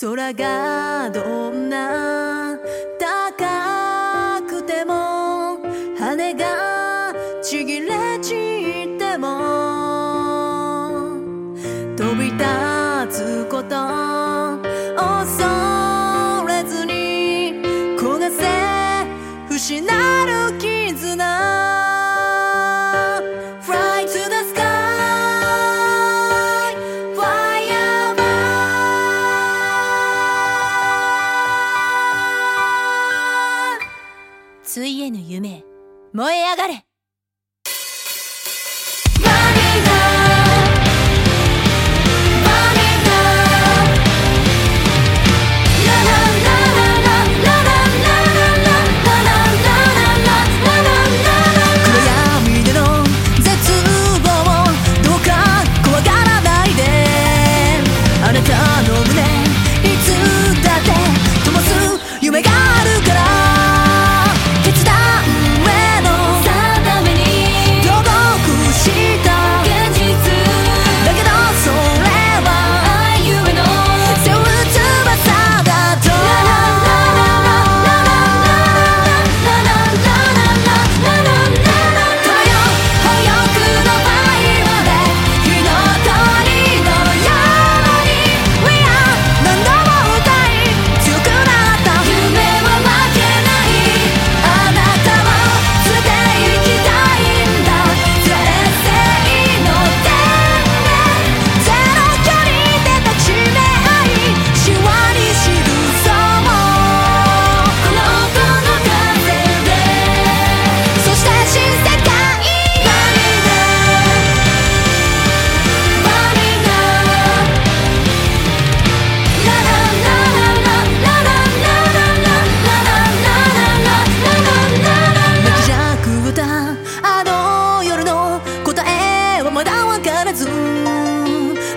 空がどんな高くても羽がちぎれ散っても。飛び立つこと恐れずに焦がせ失る絆。への夢燃え上がれ。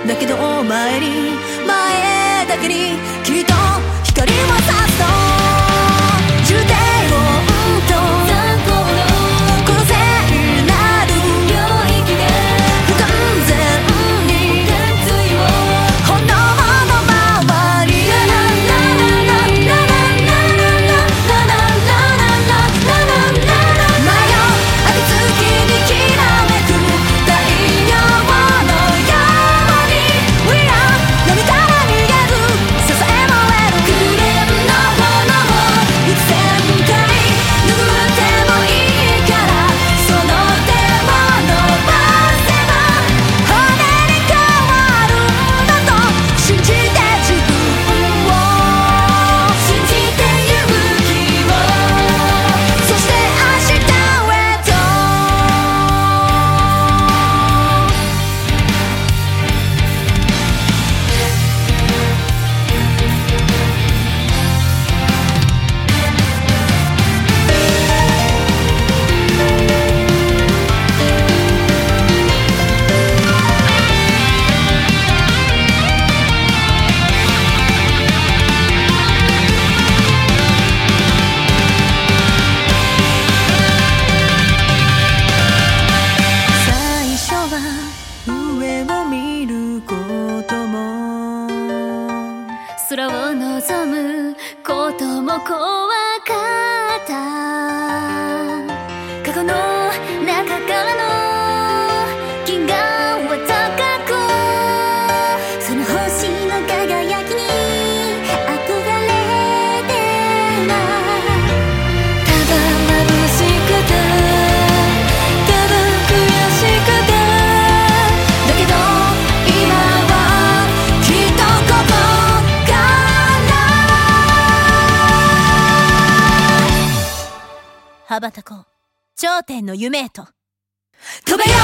だけど前に前だけにきっと光も差すと空を望むことも怖かった。羽ばたこう。頂点の夢へと。飛べよ